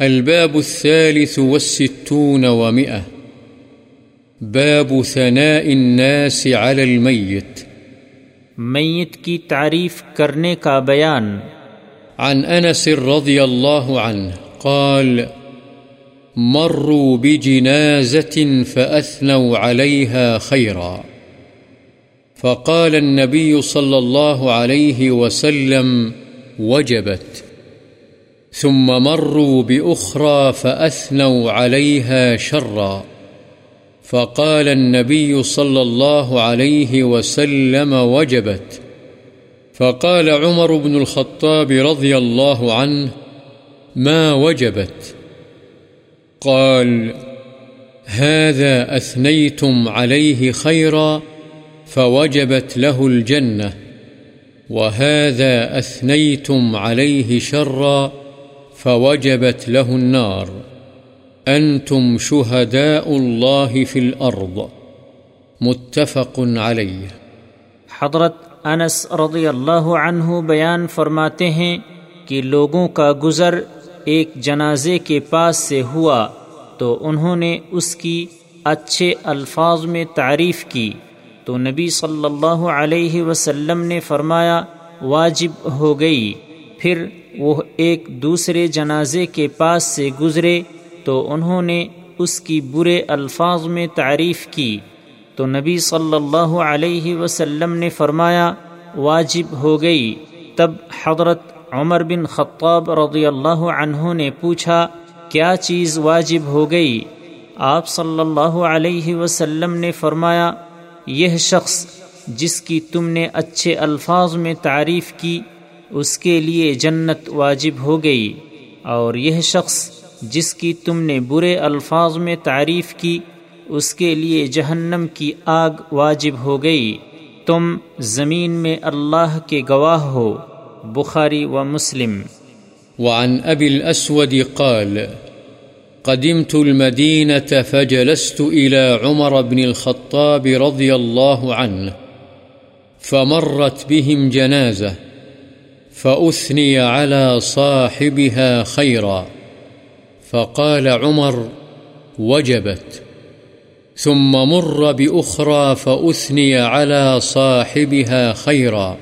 الباب الثالث والستون ومئة. باب ثناء الناس على الميت. میت کی تعریف کرنے کا بیان۔ عن أنس رضي الله عنه قال مروا بجنازة فأثنوا عليها خيرا. فقال النبي صلى الله عليه وسلم وجبت. ثم مروا بأخرى فأثنوا عليها شرا. فقال النبي صلى الله عليه وسلم وجبت. فقال عمر بن الخطاب رضي الله عنه ما وجبت؟ قال هذا أثنيتم عليه خيرا فوجبت له الجنة، وهذا أثنيتم عليه شرا فوجبت له النار. أنتم شهداء الله في الأرض. متفق عليه. حضرت انس رضی اللہ عنہ بیان فرماتے ہیں کہ لوگوں کا گزر ایک جنازے کے پاس سے ہوا تو انہوں نے اس کی اچھے الفاظ میں تعریف کی تو نبی صلی اللہ علیہ وسلم نے فرمایا، واجب ہو گئی۔ پھر وہ ایک دوسرے جنازے کے پاس سے گزرے تو انہوں نے اس کی برے الفاظ میں تعریف کی۔ تو نبی صلی اللہ علیہ وسلم نے فرمایا، واجب ہو گئی۔ تب حضرت عمر بن خطاب رضی اللہ عنہ نے پوچھا، کیا چیز واجب ہو گئی؟ آپ صلی اللہ علیہ وسلم نے فرمایا، یہ شخص جس کی تم نے اچھے الفاظ میں تعریف کی اس کے لیے جنت واجب ہو گئی اور یہ شخص جس کی تم نے برے الفاظ میں تعریف کی، اس کے لیے جہنم کی آگ واجب ہو گئی۔ تم زمین میں اللہ کے گواہ ہو۔ بخاری و مسلم۔ وعن أبي الأسود قال، قدمت المدينة فجلست إلى عمر بن الخطاب رضي الله عنه فمرت بهم جنازة فأثني على صاحبها خيرا. فقال عمر، وجبت. ثم مر بأخرى فأثني على صاحبها خيرا.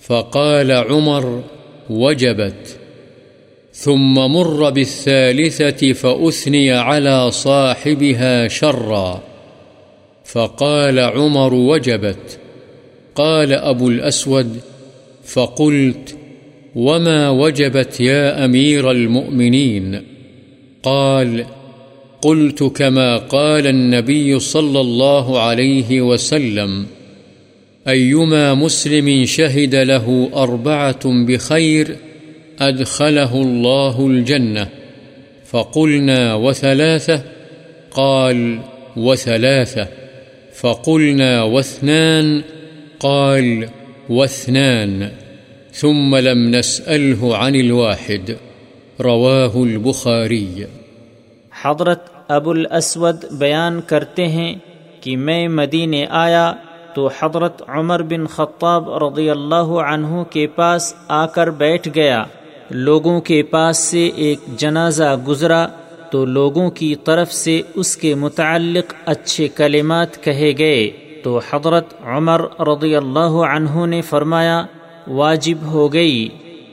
فقال عمر، وجبت. ثم مر بالثالثة فأثني على صاحبها شرا. فقال عمر، وجبت. قال أبو الأسود فقلت، وما وجبت يا أمير المؤمنين؟ قال، قلت كما قال النبي صلى الله عليه وسلم، أيما مسلم شهد له أربعة بخير أدخله الله الجنة. فقلنا، وثلاثة؟ قال، وثلاثة. فقلنا، واثنان؟ قال واثنان، ثم لم نسأله عن الواحد، رواه البخاري. حضرت ابو الاسود بیان کرتے ہیں کہ میں مدینے آیا تو حضرت عمر بن خطاب رضی اللہ عنہ کے پاس آ کر بیٹھ گیا۔ لوگوں کے پاس سے ایک جنازہ گزرا تو لوگوں کی طرف سے اس کے متعلق اچھے کلمات کہے گئے۔ تو حضرت عمر رضی اللہ عنہ نے فرمایا، واجب ہو گئی،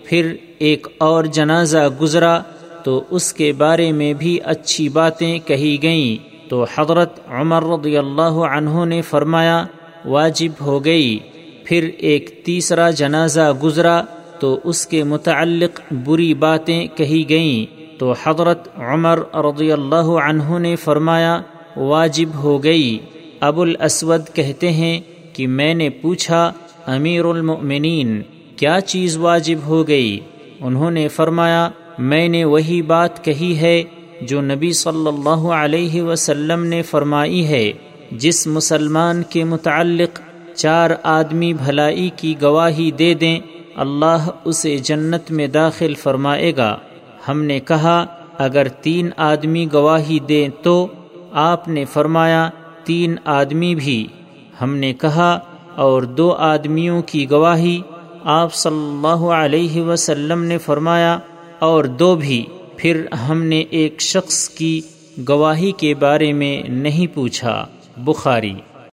پھر ایک اور جنازہ گزرا تو اس کے بارے میں بھی اچھی باتیں کہی گئیں۔ تو حضرت عمر رضی اللہ عنہ نے فرمایا، واجب ہو گئی، پھر ایک تیسرا جنازہ گزرا تو اس کے متعلق بری باتیں کہی گئیں۔ تو حضرت عمر رضی اللہ عنہ نے فرمایا، واجب ہو گئی ابو الاسود کہتے ہیں کہ میں نے پوچھا، امیر المؤمنین، کیا چیز واجب ہو گئی؟ انہوں نے فرمایا، میں نے وہی بات کہی ہے جو نبی صلی اللہ علیہ وسلم نے فرمائی ہے، جس مسلمان کے متعلق چار آدمی بھلائی کی گواہی دے دیں، اللہ اسے جنت میں داخل فرمائے گا۔ ہم نے کہا، اگر تین آدمی گواہی دیں تو آپ نے فرمایا تین آدمی بھی ہم نے کہا، اور دو آدمیوں کی گواہی آپ صلی اللہ علیہ وسلم نے فرمایا، اور دو بھی پھر ہم نے ایک شخص کی گواہی کے بارے میں نہیں پوچھا، بخاری۔